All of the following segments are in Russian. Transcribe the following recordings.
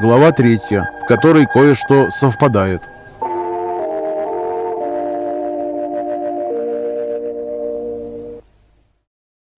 Глава третья, в которой кое-что совпадает.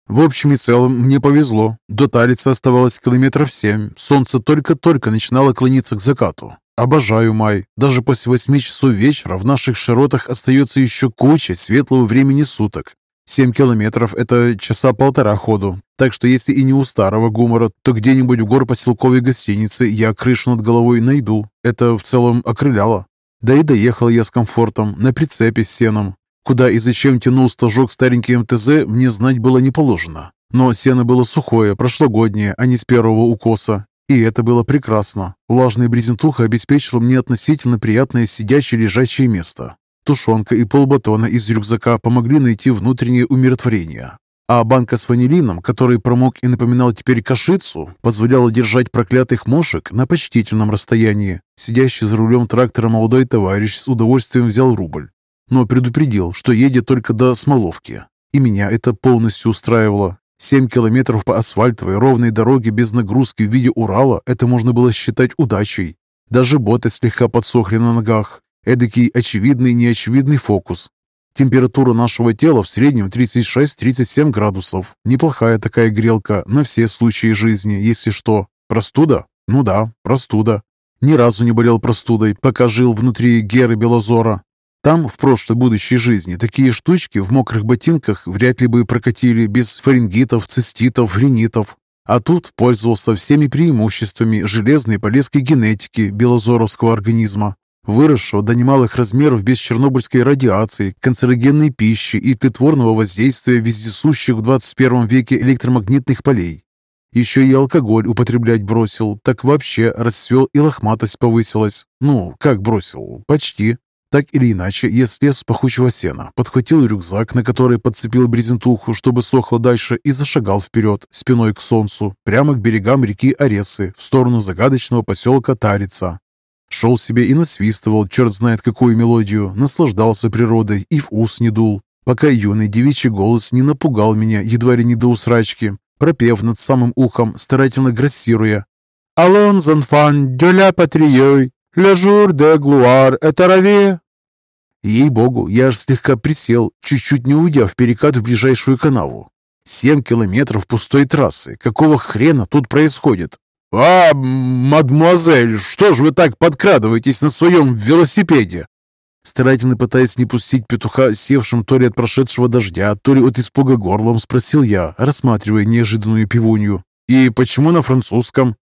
В общем и целом, мне повезло. До Талица оставалось километров семь. Солнце только-только начинало клониться к закату. Обожаю май. Даже после восьми часов вечера в наших широтах остается еще куча светлого времени суток. Семь километров – это часа полтора ходу. Так что если и не у старого гумора, то где-нибудь в горпоселковой гостинице я крышу над головой найду. Это в целом окрыляло. Да и доехал я с комфортом, на прицепе с сеном. Куда и зачем тянул стажок старенький МТЗ, мне знать было не положено. Но сено было сухое, прошлогоднее, а не с первого укоса. И это было прекрасно. Влажная брезентуха обеспечила мне относительно приятное сидячее лежачее место. Тушенка и полбатона из рюкзака помогли найти внутреннее умиротворение. А банка с ванилином, который промок и напоминал теперь кашицу, позволяла держать проклятых мошек на почтительном расстоянии. Сидящий за рулем трактора молодой товарищ с удовольствием взял рубль но предупредил, что едет только до Смоловки. И меня это полностью устраивало. Семь километров по асфальтовой ровной дороге без нагрузки в виде Урала – это можно было считать удачей. Даже боты слегка подсохли на ногах. Эдакий очевидный неочевидный фокус. Температура нашего тела в среднем 36-37 градусов. Неплохая такая грелка на все случаи жизни, если что. Простуда? Ну да, простуда. Ни разу не болел простудой, пока жил внутри Геры Белозора. Там, в прошлой будущей жизни, такие штучки в мокрых ботинках вряд ли бы прокатили без фарингитов, циститов, ринитов. А тут пользовался всеми преимуществами железной полезкой генетики белозоровского организма, выросшего до немалых размеров без чернобыльской радиации, канцерогенной пищи и тлетворного воздействия вездесущих в 21 веке электромагнитных полей. Еще и алкоголь употреблять бросил, так вообще расцвел и лохматость повысилась. Ну, как бросил? Почти. Так или иначе, я слез с пахучего сена, подхватил рюкзак, на который подцепил брезентуху, чтобы сохло дальше, и зашагал вперед, спиной к солнцу, прямо к берегам реки Аресы, в сторону загадочного поселка Тарица. Шел себе и насвистывал, черт знает какую мелодию, наслаждался природой и в ус не дул, пока юный девичий голос не напугал меня едва ли не до усрачки, пропев над самым ухом, старательно грассируя «Алон занфан дюля патрией, «Ля жур де глуар, это раве!» Ей-богу, я аж слегка присел, чуть-чуть не уйдя в перекат в ближайшую канаву. Семь километров пустой трассы. Какого хрена тут происходит? «А, мадемуазель, что ж вы так подкрадываетесь на своем велосипеде?» Старательно пытаясь не пустить петуха, севшим то ли от прошедшего дождя, то ли от испуга горлом, спросил я, рассматривая неожиданную пивунью. «И почему на французском?»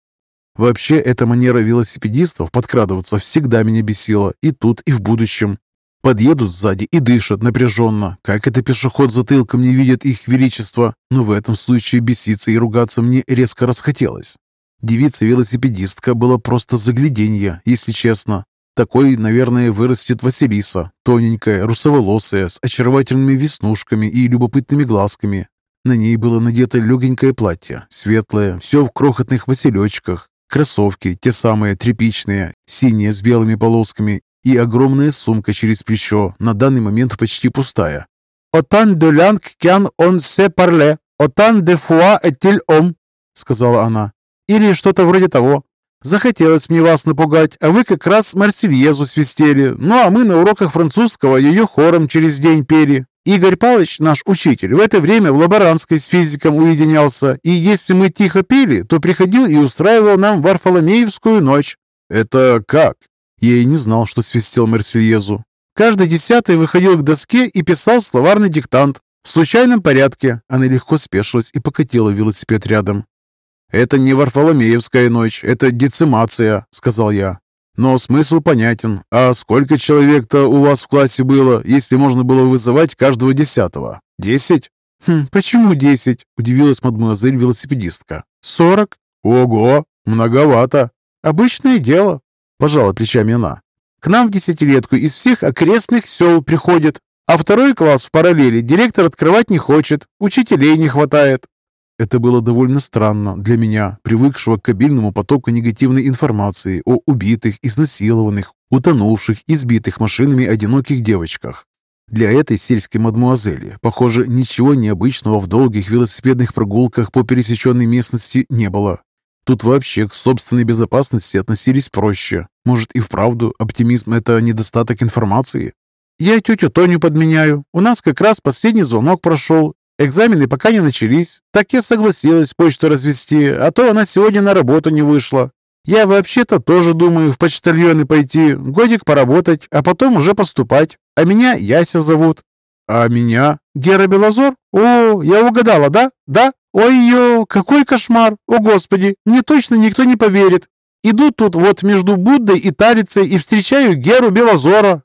Вообще, эта манера велосипедистов подкрадываться всегда меня бесила и тут, и в будущем. Подъедут сзади и дышат напряженно, как это пешеход затылком не видит их величество, но в этом случае беситься и ругаться мне резко расхотелось. Девица-велосипедистка была просто загляденье, если честно. Такой, наверное, вырастет Василиса, тоненькая, русоволосая, с очаровательными веснушками и любопытными глазками. На ней было надето легенькое платье, светлое, все в крохотных василечках, Кроссовки, те самые тряпичные, синие с белыми полосками и огромная сумка через плечо, на данный момент почти пустая. «Отан де лянг кян он се парле, отан де фуа этиль ом», — сказала она. «Или что-то вроде того. Захотелось мне вас напугать, а вы как раз Марсельезу свистели, ну а мы на уроках французского ее хором через день пели. Игорь Павлович, наш учитель, в это время в лаборантской с физиком уединялся, и если мы тихо пили, то приходил и устраивал нам Варфоломеевскую ночь. Это как? Я и не знал, что свистел Марсельезу. Каждый десятый выходил к доске и писал словарный диктант. В случайном порядке. Она легко спешилась и покатила велосипед рядом. «Это не Варфоломеевская ночь, это децимация», — сказал я. Но смысл понятен. А сколько человек-то у вас в классе было, если можно было вызывать каждого десятого? Десять? Хм, почему десять? Удивилась мадемуазель велосипедистка. Сорок? Ого, многовато. Обычное дело. Пожала плечами она. К нам в десятилетку из всех окрестных сел приходят, а второй класс в параллели директор открывать не хочет, учителей не хватает. Это было довольно странно для меня, привыкшего к кабельному потоку негативной информации о убитых, изнасилованных, утонувших, избитых машинами одиноких девочках. Для этой сельской мадмуазели, похоже, ничего необычного в долгих велосипедных прогулках по пересеченной местности не было. Тут вообще к собственной безопасности относились проще. Может и вправду оптимизм – это недостаток информации? Я тетю Тоню подменяю. У нас как раз последний звонок прошел. Экзамены пока не начались. Так я согласилась почту развести, а то она сегодня на работу не вышла. Я вообще-то тоже думаю в почтальоны пойти, годик поработать, а потом уже поступать. А меня Яся зовут. А меня? Гера Белозор? О, я угадала, да? Да? Ой-ё, какой кошмар! О, Господи, мне точно никто не поверит. Иду тут вот между Буддой и Тарицей и встречаю Геру Белозора.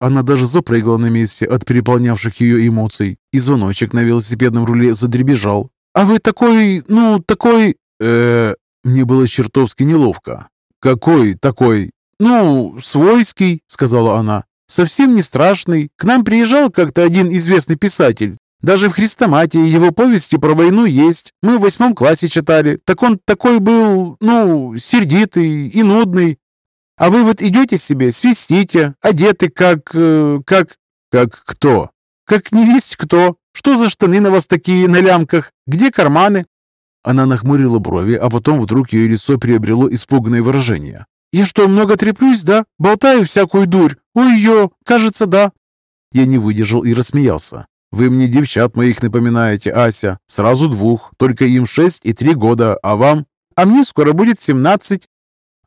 Она даже запрыгала на месте от переполнявших ее эмоций, и звоночек на велосипедном руле задребежал. «А вы такой, ну, такой...» э Мне было чертовски неловко. «Какой такой?» «Ну, свойский», — сказала она. «Совсем не страшный. К нам приезжал как-то один известный писатель. Даже в Христоматии его повести про войну есть. Мы в восьмом классе читали. Так он такой был, ну, сердитый и нудный. А вы вот идете себе, свистите, одеты как... Э, как... Как кто? Как не весть кто. Что за штаны на вас такие на лямках? Где карманы? Она нахмурила брови, а потом вдруг ее лицо приобрело испуганное выражение. «Я что, много треплюсь, да? Болтаю всякую дурь? Ой-ё, кажется, да». Я не выдержал и рассмеялся. «Вы мне девчат моих напоминаете, Ася. Сразу двух, только им шесть и три года, а вам?» «А мне скоро будет семнадцать».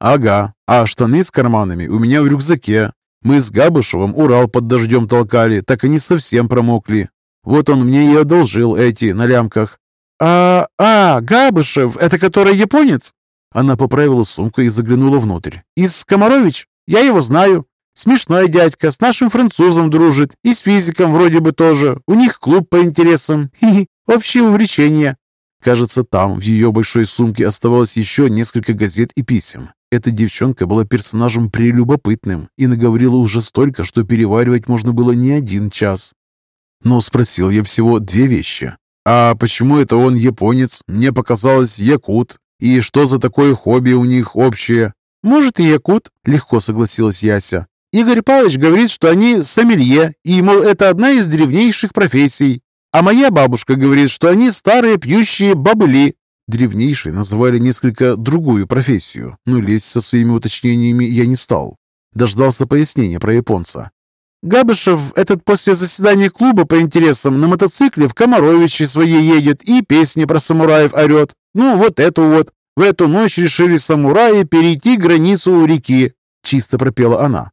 «Ага, а штаны с карманами у меня в рюкзаке. Мы с Габышевым Урал под дождем толкали, так они совсем промокли. Вот он мне и одолжил эти на лямках». «А, а, Габышев, это который японец?» Она поправила сумку и заглянула внутрь. «Из Комарович? Я его знаю. Смешной дядька, с нашим французом дружит. И с физиком вроде бы тоже. У них клуб по интересам. Хи-хи, общее увлечение». Кажется, там, в ее большой сумке, оставалось еще несколько газет и писем. Эта девчонка была персонажем прелюбопытным и наговорила уже столько, что переваривать можно было не один час. Но спросил я всего две вещи. А почему это он японец? Мне показалось, якут. И что за такое хобби у них общее? Может и якут, легко согласилась Яся. Игорь Павлович говорит, что они сомелье, и, мол, это одна из древнейших профессий. А моя бабушка говорит, что они старые пьющие бабыли, Древнейшей называли несколько другую профессию, но лезть со своими уточнениями я не стал. Дождался пояснения про японца. Габышев этот после заседания клуба по интересам на мотоцикле в Комаровичи своей едет и песни про самураев орет. Ну, вот эту вот. В эту ночь решили самураи перейти границу у реки. Чисто пропела она.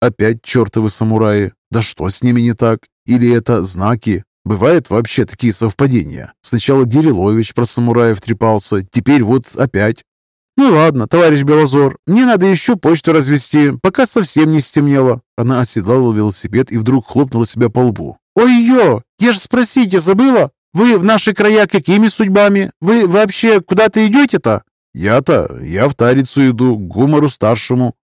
Опять чертовы самураи. Да что с ними не так? Или это знаки? Бывают вообще такие совпадения. Сначала Гирилович про самураев трепался, теперь вот опять. «Ну ладно, товарищ Белозор, мне надо еще почту развести, пока совсем не стемнело». Она оседлала велосипед и вдруг хлопнула себя по лбу. «Ой-ё, я же спросите забыла? Вы в наши края какими судьбами? Вы вообще куда-то идете-то?» «Я-то? Я в Тарицу иду, к Гумару старшему».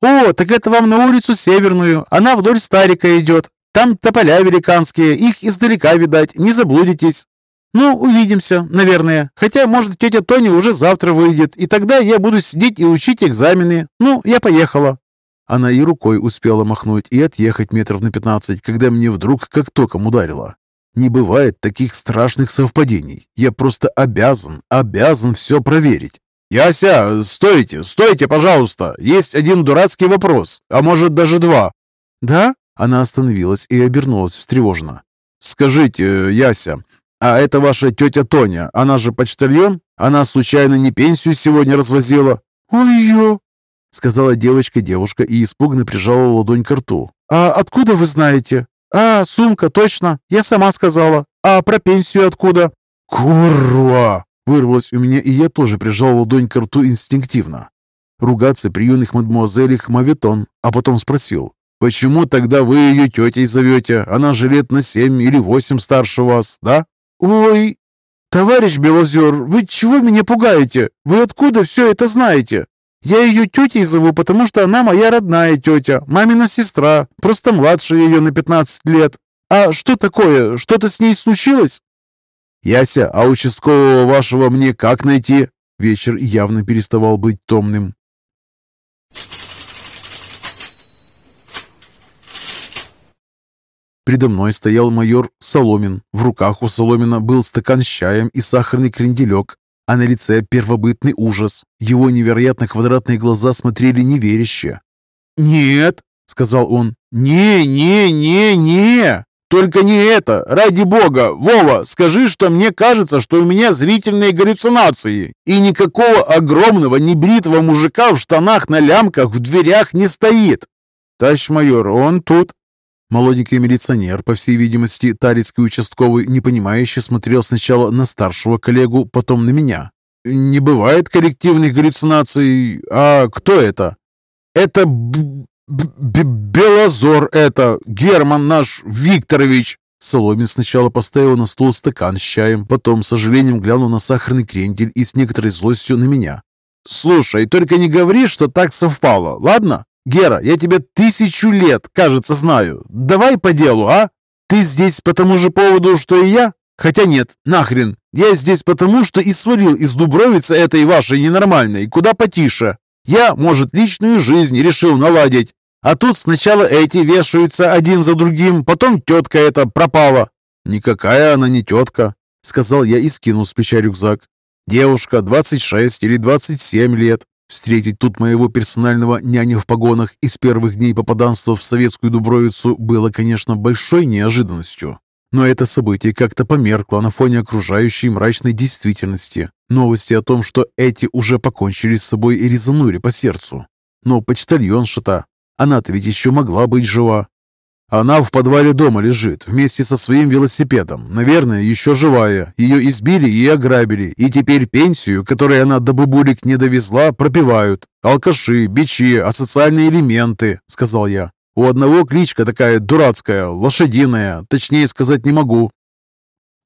«О, так это вам на улицу Северную. Она вдоль Старика идет. Там тополя великанские, их издалека видать, не заблудитесь. Ну, увидимся, наверное. Хотя, может, тетя Тоня уже завтра выйдет, и тогда я буду сидеть и учить экзамены. Ну, я поехала». Она и рукой успела махнуть и отъехать метров на пятнадцать, когда мне вдруг как током ударило. Не бывает таких страшных совпадений. Я просто обязан, обязан все проверить. «Яся, стойте, стойте, пожалуйста! Есть один дурацкий вопрос, а может даже два». «Да?» Она остановилась и обернулась встревоженно. «Скажите, Яся, а это ваша тетя Тоня, она же почтальон? Она случайно не пенсию сегодня развозила?» «Ой-ё!» — сказала девочка-девушка и испуганно прижала ладонь к рту. «А откуда вы знаете?» «А, сумка, точно, я сама сказала. А про пенсию откуда?» «Курва!» — вырвалось у меня, и я тоже прижал ладонь к рту инстинктивно. Ругаться при юных мадемуазелях моветон, а потом спросил. «Почему тогда вы ее тетей зовете? Она же лет на семь или восемь старше вас, да?» «Ой, товарищ Белозер, вы чего меня пугаете? Вы откуда все это знаете? Я ее тетей зову, потому что она моя родная тетя, мамина сестра, просто младше ее на 15 лет. А что такое? Что-то с ней случилось?» «Яся, а участкового вашего мне как найти?» Вечер явно переставал быть томным. Предо мной стоял майор Соломин. В руках у Соломина был стакан с чаем и сахарный кренделек, а на лице первобытный ужас. Его невероятно квадратные глаза смотрели неверяще. «Нет», — сказал он, — «не, не, не, не, только не это, ради бога! Вова, скажи, что мне кажется, что у меня зрительные галлюцинации, и никакого огромного небритого мужика в штанах на лямках в дверях не стоит!» «Товарищ майор, он тут!» Молоденький милиционер, по всей видимости, тарицкий участковый, непонимающе смотрел сначала на старшего коллегу, потом на меня. «Не бывает коллективных галлюцинаций. А кто это?» «Это Б «Белозор это! Герман наш Викторович!» Соломин сначала поставил на стол стакан с чаем, потом, с сожалением, глянул на сахарный крендель и с некоторой злостью на меня. «Слушай, только не говори, что так совпало, ладно? Гера, я тебя тысячу лет, кажется, знаю. Давай по делу, а? Ты здесь по тому же поводу, что и я? Хотя нет, нахрен. Я здесь потому, что и свалил из Дубровицы этой вашей ненормальной, куда потише. Я, может, личную жизнь решил наладить, а тут сначала эти вешаются один за другим, потом тетка эта пропала». «Никакая она не тетка», — сказал я и скинул с плеча рюкзак. «Девушка, 26 или 27 лет. Встретить тут моего персонального няня в погонах из первых дней попаданства в советскую Дубровицу было, конечно, большой неожиданностью. Но это событие как-то померкло на фоне окружающей мрачной действительности. Новости о том, что эти уже покончили с собой и резанули по сердцу. Но почтальонша-то, она-то ведь еще могла быть жива. Она в подвале дома лежит, вместе со своим велосипедом. Наверное, еще живая. Ее избили и ограбили. И теперь пенсию, которую она до бабулек не довезла, пропивают. Алкаши, бичи, асоциальные элементы, сказал я. У одного кличка такая дурацкая, лошадиная, точнее сказать не могу.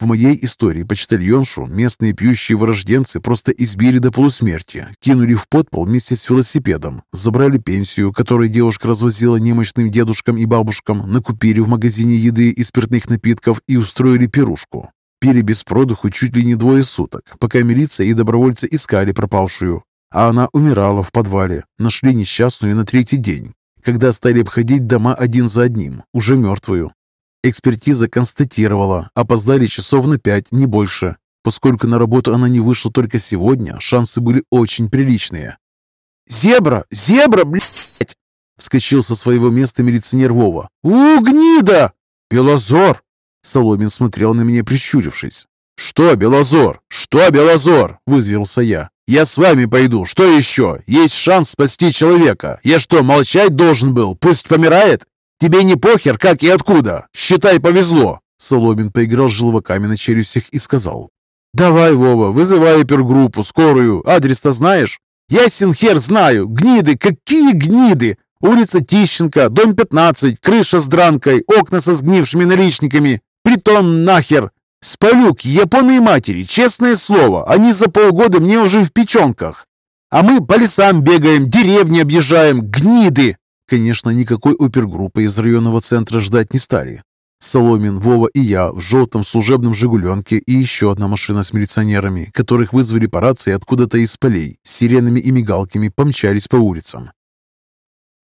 В моей истории почтальоншу местные пьющие вырожденцы просто избили до полусмерти, кинули в подпол вместе с велосипедом, забрали пенсию, которую девушка развозила немощным дедушкам и бабушкам, накупили в магазине еды и спиртных напитков и устроили пирушку. Пили без продыху чуть ли не двое суток, пока милиция и добровольцы искали пропавшую. А она умирала в подвале, нашли несчастную на третий день, когда стали обходить дома один за одним, уже мертвую. Экспертиза констатировала, опоздали часов на пять, не больше. Поскольку на работу она не вышла только сегодня, шансы были очень приличные. «Зебра! Зебра, блядь!» Вскочил со своего места милиционер Вова. «У, гнида!» «Белозор!» Соломин смотрел на меня, прищурившись. «Что, Белозор? Что, Белозор?» – вызверился я. «Я с вами пойду. Что еще? Есть шанс спасти человека. Я что, молчать должен был? Пусть помирает?» Тебе не похер, как и откуда? Считай, повезло!» Соломин поиграл желваками на челюстях и сказал. «Давай, Вова, вызывай опергруппу, скорую. Адрес-то знаешь?» «Ясен хер знаю. Гниды, какие гниды! Улица Тищенко, дом 15, крыша с дранкой, окна со сгнившими наличниками. Притон нахер! Спалю к японной матери, честное слово, они за полгода мне уже в печенках. А мы по лесам бегаем, деревни объезжаем, гниды!» Конечно, никакой опергруппы из районного центра ждать не стали. Соломин, Вова и я в желтом служебном «Жигуленке» и еще одна машина с милиционерами, которых вызвали по рации откуда-то из полей, с сиренами и мигалками помчались по улицам.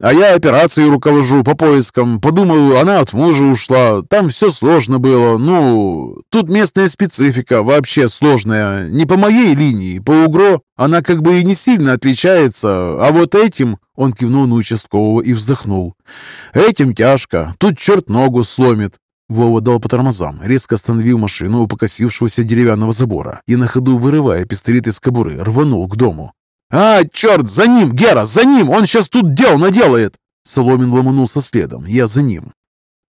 А я операцией руковожу по поискам. Подумал, она от мужа ушла. Там все сложно было. Ну, тут местная специфика вообще сложная. Не по моей линии, по УГРО. Она как бы и не сильно отличается. А вот этим... Он кивнул на участкового и вздохнул. «Этим тяжко. Тут черт ногу сломит». Вова дал по тормозам, резко остановил машину у покосившегося деревянного забора и на ходу, вырывая пистолет из кобуры, рванул к дому. «А, черт, за ним, Гера, за ним! Он сейчас тут дел наделает!» Соломин ломанулся следом, я за ним.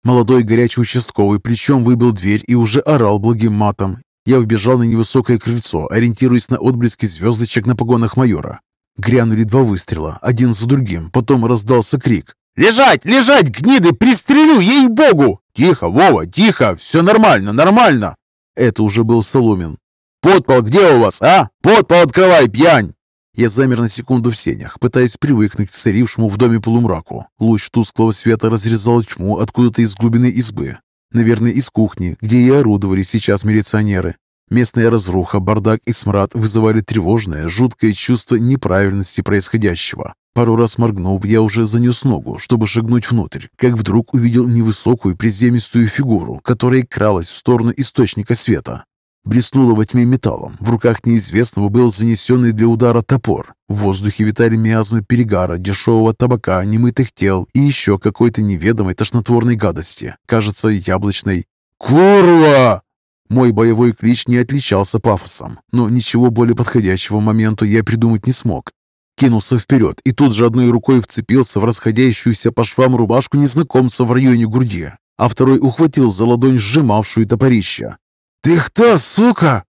Молодой горячий участковый плечом выбил дверь и уже орал благим матом. Я вбежал на невысокое крыльцо, ориентируясь на отблески звездочек на погонах майора. Грянули два выстрела, один за другим, потом раздался крик. «Лежать, лежать, гниды, пристрелю, ей-богу!» «Тихо, Вова, тихо, все нормально, нормально!» Это уже был Соломин. «Подпол где у вас, а? Подпол открывай, пьянь!» Я замер на секунду в сенях, пытаясь привыкнуть к царившему в доме полумраку. Луч тусклого света разрезал тьму откуда-то из глубины избы. Наверное, из кухни, где и орудовали сейчас милиционеры. Местная разруха, бардак и смрад вызывали тревожное, жуткое чувство неправильности происходящего. Пару раз моргнув, я уже занес ногу, чтобы шагнуть внутрь, как вдруг увидел невысокую приземистую фигуру, которая кралась в сторону источника света. Блеснуло во тьме металлом. В руках неизвестного был занесенный для удара топор. В воздухе витали миазмы перегара, дешевого табака, немытых тел и еще какой-то неведомой тошнотворной гадости. Кажется, яблочной. «Курва!» Мой боевой клич не отличался пафосом, но ничего более подходящего моменту я придумать не смог. Кинулся вперед и тут же одной рукой вцепился в расходящуюся по швам рубашку незнакомца в районе груди, а второй ухватил за ладонь сжимавшую топорище. «Ты кто, сука?»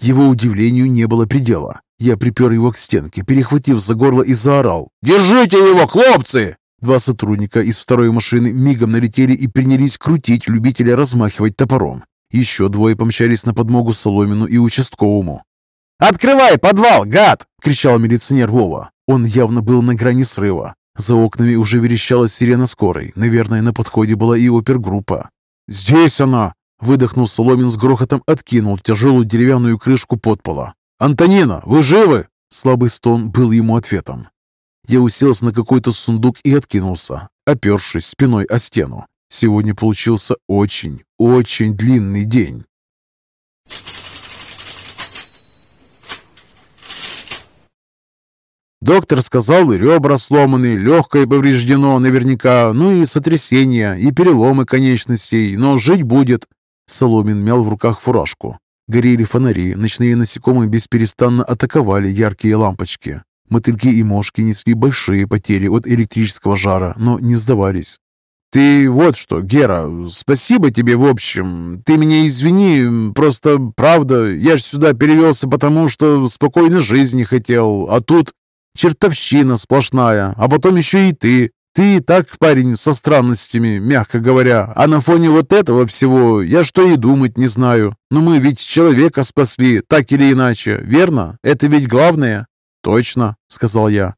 Его удивлению не было предела. Я припер его к стенке, перехватив за горло и заорал. «Держите его, хлопцы!» Два сотрудника из второй машины мигом налетели и принялись крутить любителя размахивать топором. Еще двое помчались на подмогу Соломину и участковому. «Открывай подвал, гад!» — кричал милиционер Вова. Он явно был на грани срыва. За окнами уже верещала сирена скорой. Наверное, на подходе была и опергруппа. «Здесь она!» Выдохнул Соломин с грохотом, откинул тяжелую деревянную крышку подпола. «Антонина, вы живы?» Слабый стон был ему ответом. Я уселся на какой-то сундук и откинулся, опершись спиной о стену. Сегодня получился очень, очень длинный день. Доктор сказал, ребра сломаны, легкое повреждено наверняка, ну и сотрясение, и переломы конечностей, но жить будет. Соломин мял в руках фуражку. Горели фонари, ночные насекомые бесперестанно атаковали яркие лампочки. Мотыльки и мошки несли большие потери от электрического жара, но не сдавались. «Ты вот что, Гера, спасибо тебе в общем. Ты меня извини, просто правда, я ж сюда перевелся потому, что спокойной жизни хотел, а тут чертовщина сплошная, а потом еще и ты. Ты и так парень со странностями, мягко говоря, а на фоне вот этого всего я что и думать не знаю. Но мы ведь человека спасли, так или иначе, верно? Это ведь главное?» «Точно», — сказал я.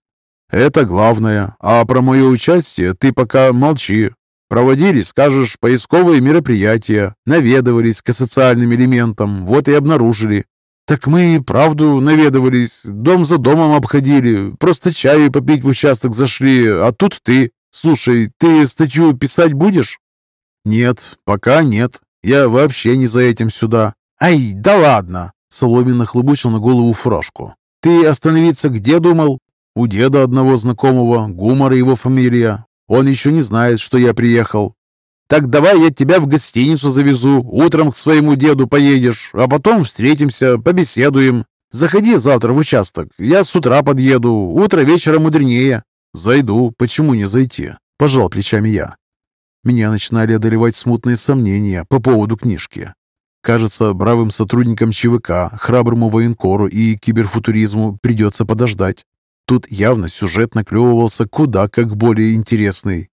«Это главное. А про мое участие ты пока молчи. Проводили, скажешь, поисковые мероприятия, наведывались к социальным элементам, вот и обнаружили. Так мы и правду наведывались, дом за домом обходили, просто чаю попить в участок зашли, а тут ты. Слушай, ты статью писать будешь? Нет, пока нет. Я вообще не за этим сюда. Ай, да ладно. Соломин нахлобучил на голову фуражку. Ты остановиться где думал? У деда одного знакомого, Гумар его фамилия. Он еще не знает, что я приехал. Так давай я тебя в гостиницу завезу, утром к своему деду поедешь, а потом встретимся, побеседуем. Заходи завтра в участок, я с утра подъеду, утро вечера мудренее. Зайду, почему не зайти? Пожал плечами я. Меня начинали одолевать смутные сомнения по поводу книжки. Кажется, бравым сотрудникам ЧВК, храброму военкору и киберфутуризму придется подождать. Тут явно сюжет наклевывался куда как более интересный.